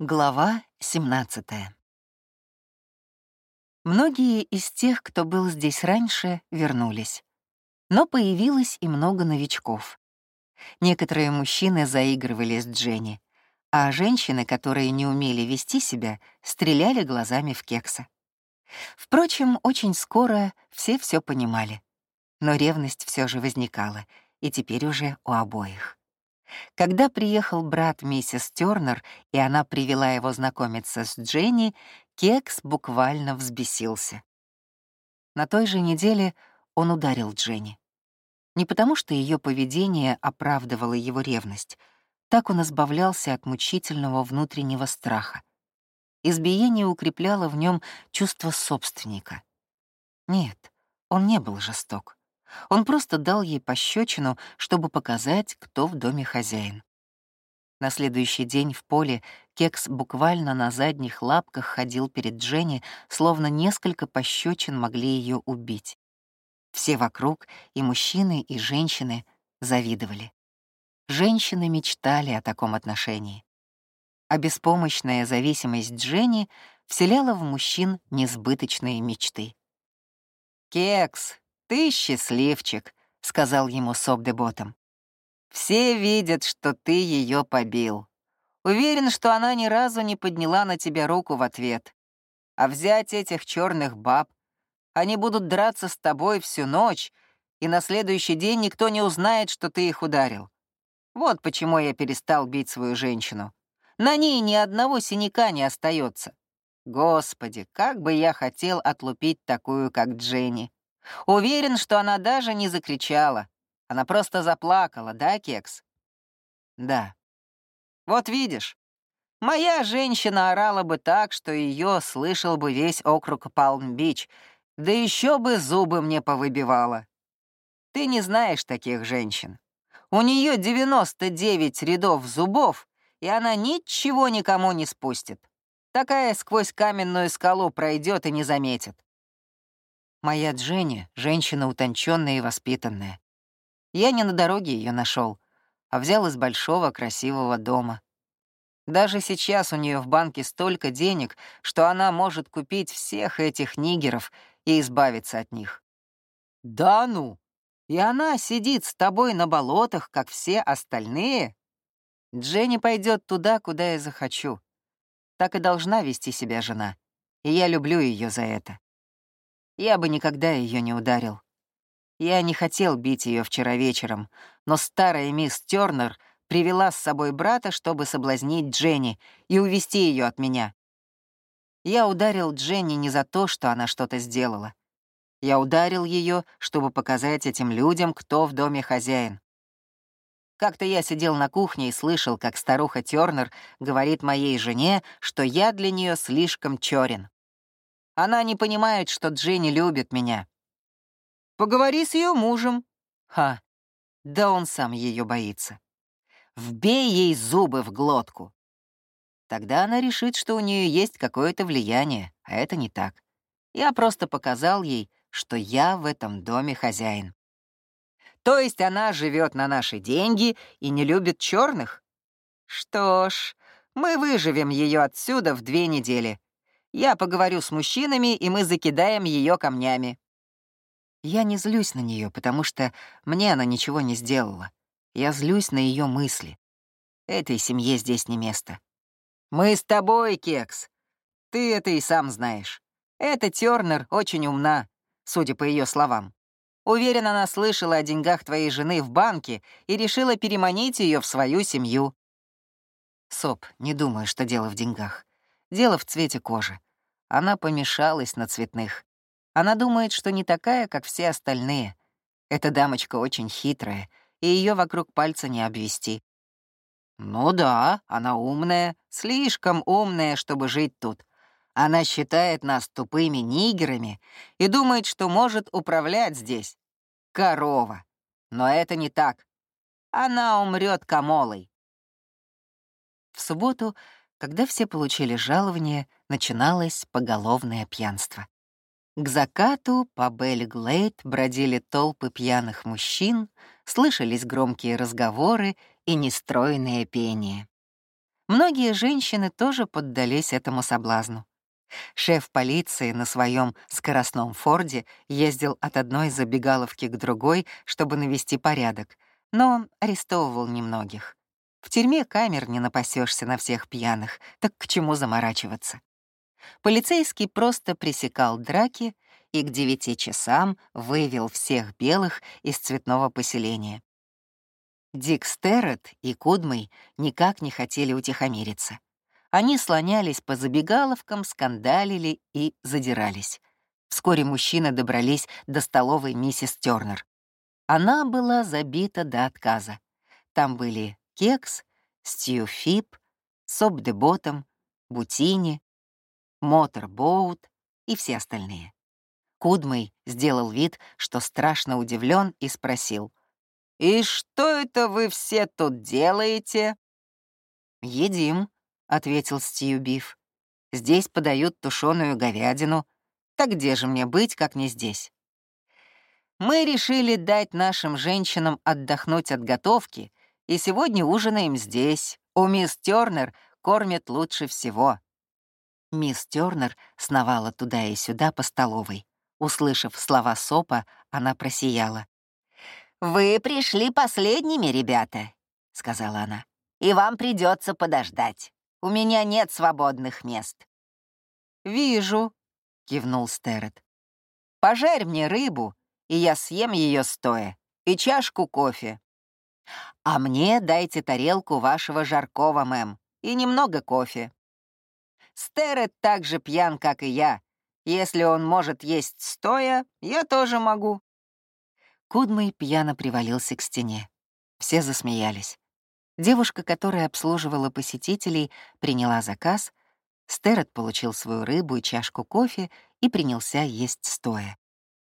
Глава 17 Многие из тех, кто был здесь раньше, вернулись. Но появилось и много новичков. Некоторые мужчины заигрывали с Дженни, а женщины, которые не умели вести себя, стреляли глазами в кекса. Впрочем, очень скоро все все понимали. Но ревность все же возникала, и теперь уже у обоих. Когда приехал брат миссис Тёрнер, и она привела его знакомиться с Дженни, Кекс буквально взбесился. На той же неделе он ударил Дженни. Не потому, что ее поведение оправдывало его ревность. Так он избавлялся от мучительного внутреннего страха. Избиение укрепляло в нем чувство собственника. Нет, он не был жесток. Он просто дал ей пощечину, чтобы показать, кто в доме хозяин. На следующий день в поле Кекс буквально на задних лапках ходил перед Дженни, словно несколько пощечин могли ее убить. Все вокруг, и мужчины, и женщины, завидовали. Женщины мечтали о таком отношении. А беспомощная зависимость Дженни вселяла в мужчин несбыточные мечты. «Кекс, «Ты счастливчик», — сказал ему Собдеботом. «Все видят, что ты ее побил. Уверен, что она ни разу не подняла на тебя руку в ответ. А взять этих черных баб, они будут драться с тобой всю ночь, и на следующий день никто не узнает, что ты их ударил. Вот почему я перестал бить свою женщину. На ней ни одного синяка не остается. Господи, как бы я хотел отлупить такую, как Дженни. Уверен, что она даже не закричала. Она просто заплакала, да, Кекс? Да. Вот видишь, моя женщина орала бы так, что ее слышал бы весь округ Палм-Бич, да еще бы зубы мне повыбивала. Ты не знаешь таких женщин. У нее 99 рядов зубов, и она ничего никому не спустит. Такая сквозь каменную скалу пройдет и не заметит. Моя Дженни — женщина утонченная и воспитанная. Я не на дороге ее нашел, а взял из большого красивого дома. Даже сейчас у нее в банке столько денег, что она может купить всех этих нигеров и избавиться от них. Да ну! И она сидит с тобой на болотах, как все остальные? Дженни пойдет туда, куда я захочу. Так и должна вести себя жена. И я люблю ее за это. Я бы никогда ее не ударил. Я не хотел бить ее вчера вечером, но старая мисс Тернер привела с собой брата, чтобы соблазнить Дженни и увести ее от меня. Я ударил Дженни не за то, что она что-то сделала. Я ударил ее, чтобы показать этим людям, кто в доме хозяин. Как-то я сидел на кухне и слышал, как старуха Тернер говорит моей жене, что я для нее слишком черен. Она не понимает, что Дженни любит меня. Поговори с ее мужем. Ха, да он сам ее боится. Вбей ей зубы в глотку. Тогда она решит, что у нее есть какое-то влияние, а это не так. Я просто показал ей, что я в этом доме хозяин. То есть она живет на наши деньги и не любит черных? Что ж, мы выживем ее отсюда в две недели. Я поговорю с мужчинами, и мы закидаем ее камнями». Я не злюсь на нее, потому что мне она ничего не сделала. Я злюсь на ее мысли. Этой семье здесь не место. «Мы с тобой, Кекс. Ты это и сам знаешь. Эта Тёрнер очень умна, судя по ее словам. Уверен, она слышала о деньгах твоей жены в банке и решила переманить ее в свою семью. Соп, не думаю, что дело в деньгах. Дело в цвете кожи. Она помешалась на цветных. Она думает, что не такая, как все остальные. Эта дамочка очень хитрая, и ее вокруг пальца не обвести. Ну да, она умная, слишком умная, чтобы жить тут. Она считает нас тупыми нигерами и думает, что может управлять здесь. Корова. Но это не так. Она умрет камолой. В субботу когда все получили жалование, начиналось поголовное пьянство. К закату по Белли-Глейд бродили толпы пьяных мужчин, слышались громкие разговоры и нестройное пение. Многие женщины тоже поддались этому соблазну. Шеф полиции на своем скоростном Форде ездил от одной забегаловки к другой, чтобы навести порядок, но арестовывал немногих. В тюрьме камер не напасешься на всех пьяных, так к чему заморачиваться? Полицейский просто пресекал драки и к девяти часам вывел всех белых из цветного поселения. Дик Стерет и Кудмой никак не хотели утихомириться. Они слонялись по забегаловкам, скандалили и задирались. Вскоре мужчины добрались до столовой миссис Тёрнер. Она была забита до отказа. Там были кекс, стью фип, соп де ботом, бутини, моторбоут и все остальные. Кудмый сделал вид, что страшно удивлен, и спросил. «И что это вы все тут делаете?» «Едим», — ответил Стью Биф. «Здесь подают тушеную говядину. Так где же мне быть, как не здесь?» Мы решили дать нашим женщинам отдохнуть от готовки, и сегодня ужинаем здесь. У мисс Тёрнер кормят лучше всего. Мисс Тёрнер сновала туда и сюда по столовой. Услышав слова Сопа, она просияла. «Вы пришли последними, ребята», — сказала она. «И вам придется подождать. У меня нет свободных мест». «Вижу», — кивнул Стерет. «Пожарь мне рыбу, и я съем ее стоя, и чашку кофе. А мне дайте тарелку вашего жаркого, мэм, и немного кофе. Стерет так же пьян, как и я. Если он может есть стоя, я тоже могу. Кудмый пьяно привалился к стене. Все засмеялись. Девушка, которая обслуживала посетителей, приняла заказ. Стерет получил свою рыбу и чашку кофе и принялся есть стоя.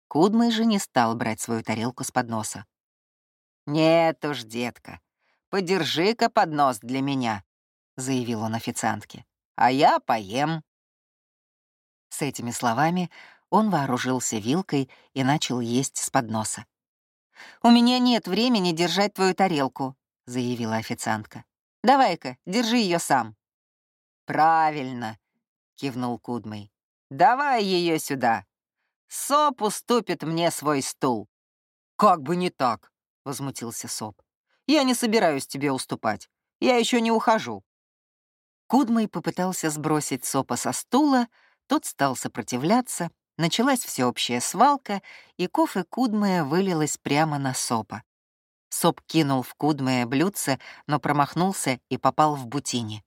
Кудмый же не стал брать свою тарелку с подноса. «Нет уж, детка, подержи-ка поднос для меня», — заявил он официантке, «а я поем». С этими словами он вооружился вилкой и начал есть с подноса. «У меня нет времени держать твою тарелку», — заявила официантка. «Давай-ка, держи ее сам». «Правильно», — кивнул Кудмый. «Давай ее сюда. Соп уступит мне свой стул». «Как бы не так», — возмутился Соп. «Я не собираюсь тебе уступать. Я еще не ухожу». Кудмый попытался сбросить Сопа со стула, тот стал сопротивляться, Началась всеобщая свалка, и кофе Кудмая вылилось прямо на Сопа. Соп кинул в Кудмая блюдце, но промахнулся и попал в Бутини.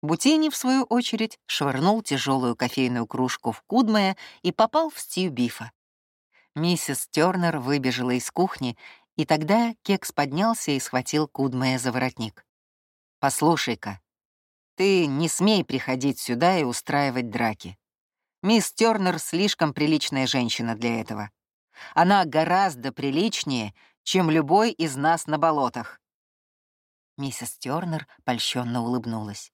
Бутини, в свою очередь, швырнул тяжелую кофейную кружку в Кудмая и попал в Стью Бифа. Миссис Тёрнер выбежала из кухни, и тогда Кекс поднялся и схватил Кудмая за воротник. «Послушай-ка, ты не смей приходить сюда и устраивать драки. Мисс Тёрнер слишком приличная женщина для этого. Она гораздо приличнее, чем любой из нас на болотах. Миссис Тёрнер польщенно улыбнулась.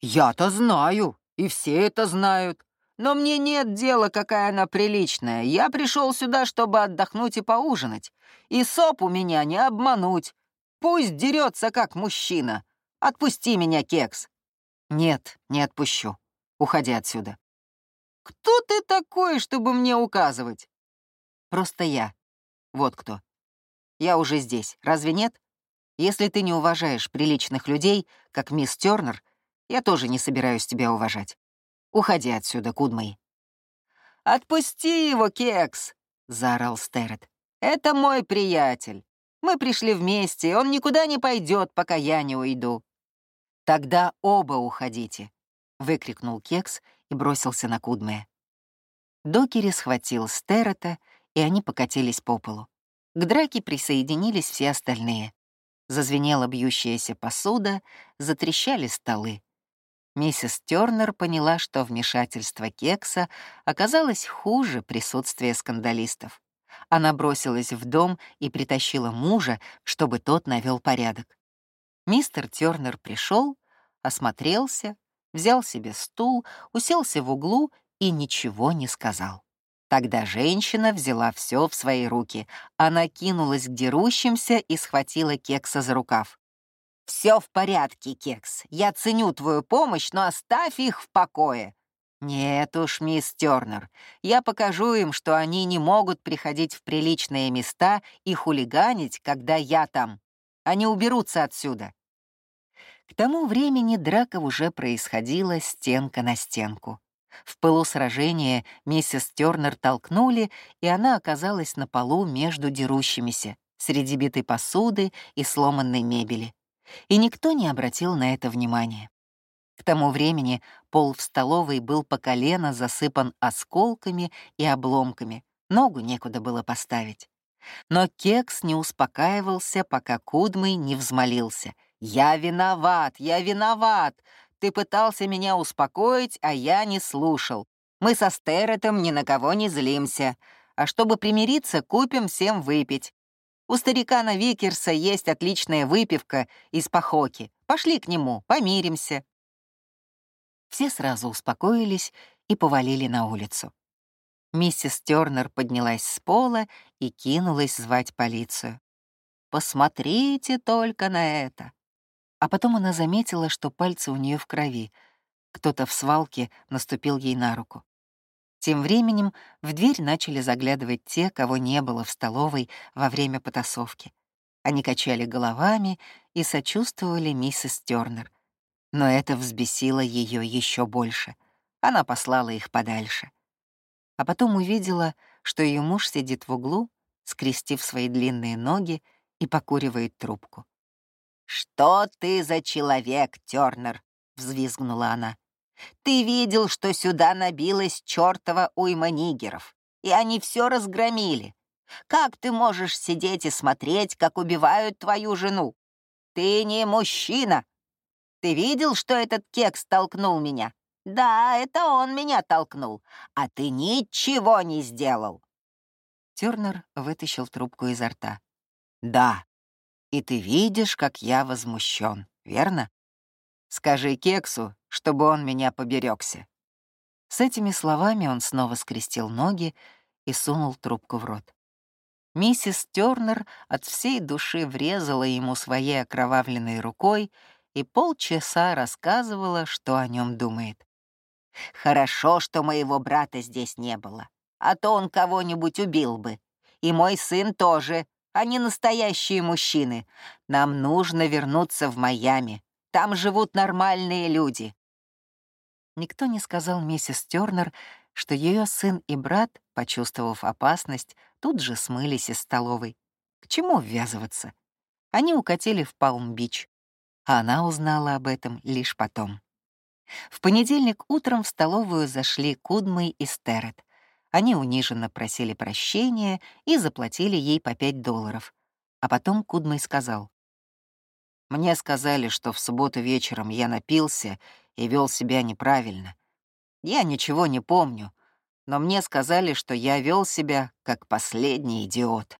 «Я-то знаю, и все это знают. Но мне нет дела, какая она приличная. Я пришел сюда, чтобы отдохнуть и поужинать. И соп у меня не обмануть. Пусть дерется как мужчина. Отпусти меня, кекс». «Нет, не отпущу. Уходи отсюда». Кто ты такой, чтобы мне указывать? Просто я. Вот кто. Я уже здесь, разве нет? Если ты не уважаешь приличных людей, как мисс Тёрнер, я тоже не собираюсь тебя уважать. Уходи отсюда, Кудмай. «Отпусти его, Кекс!» — заорал Стерет. «Это мой приятель. Мы пришли вместе, он никуда не пойдет, пока я не уйду». «Тогда оба уходите», — выкрикнул Кекс и бросился на Кудме. Докери схватил Стерота, и они покатились по полу. К драке присоединились все остальные. Зазвенела бьющаяся посуда, затрещали столы. Миссис Тёрнер поняла, что вмешательство Кекса оказалось хуже присутствия скандалистов. Она бросилась в дом и притащила мужа, чтобы тот навел порядок. Мистер Тёрнер пришел, осмотрелся, взял себе стул, уселся в углу и ничего не сказал. Тогда женщина взяла все в свои руки. Она кинулась к дерущимся и схватила кекса за рукав. Все в порядке, Кекс. Я ценю твою помощь, но оставь их в покое. Нет уж, мисс Тернер, я покажу им, что они не могут приходить в приличные места и хулиганить, когда я там. Они уберутся отсюда. К тому времени драка уже происходила стенка на стенку. В пылу сражения миссис Тернер толкнули, и она оказалась на полу между дерущимися, среди битой посуды и сломанной мебели. И никто не обратил на это внимания. К тому времени пол в столовой был по колено засыпан осколками и обломками, ногу некуда было поставить. Но Кекс не успокаивался, пока Кудмый не взмолился. «Я виноват, я виноват! Ты пытался меня успокоить, а я не слушал. Мы со Стеретом ни на кого не злимся. А чтобы примириться, купим всем выпить. У старикана Викерса есть отличная выпивка из пахоки. Пошли к нему, помиримся». Все сразу успокоились и повалили на улицу. Миссис Тёрнер поднялась с пола и кинулась звать полицию. «Посмотрите только на это!» А потом она заметила, что пальцы у нее в крови. Кто-то в свалке наступил ей на руку. Тем временем в дверь начали заглядывать те, кого не было в столовой во время потасовки. Они качали головами и сочувствовали миссис Тёрнер. Но это взбесило ее еще больше. Она послала их подальше. А потом увидела, что ее муж сидит в углу, скрестив свои длинные ноги и покуривает трубку. «Что ты за человек, Тёрнер?» — взвизгнула она. Ты видел, что сюда набилась чертова уйма нигеров, и они все разгромили. Как ты можешь сидеть и смотреть, как убивают твою жену? Ты не мужчина. Ты видел, что этот кекс толкнул меня? Да, это он меня толкнул, а ты ничего не сделал. Тернер вытащил трубку изо рта. Да, и ты видишь, как я возмущен, верно? Скажи кексу, чтобы он меня поберегся. С этими словами он снова скрестил ноги и сунул трубку в рот. Миссис Тёрнер от всей души врезала ему своей окровавленной рукой и полчаса рассказывала, что о нем думает. «Хорошо, что моего брата здесь не было, а то он кого-нибудь убил бы. И мой сын тоже, они настоящие мужчины. Нам нужно вернуться в Майами. Там живут нормальные люди. Никто не сказал миссис Тёрнер, что ее сын и брат, почувствовав опасность, тут же смылись из столовой. К чему ввязываться? Они укатили в Палм-Бич, а она узнала об этом лишь потом. В понедельник утром в столовую зашли Кудмы и Стерет. Они униженно просили прощения и заплатили ей по пять долларов. А потом Кудмой сказал. «Мне сказали, что в субботу вечером я напился и вел себя неправильно. Я ничего не помню, но мне сказали, что я вел себя как последний идиот.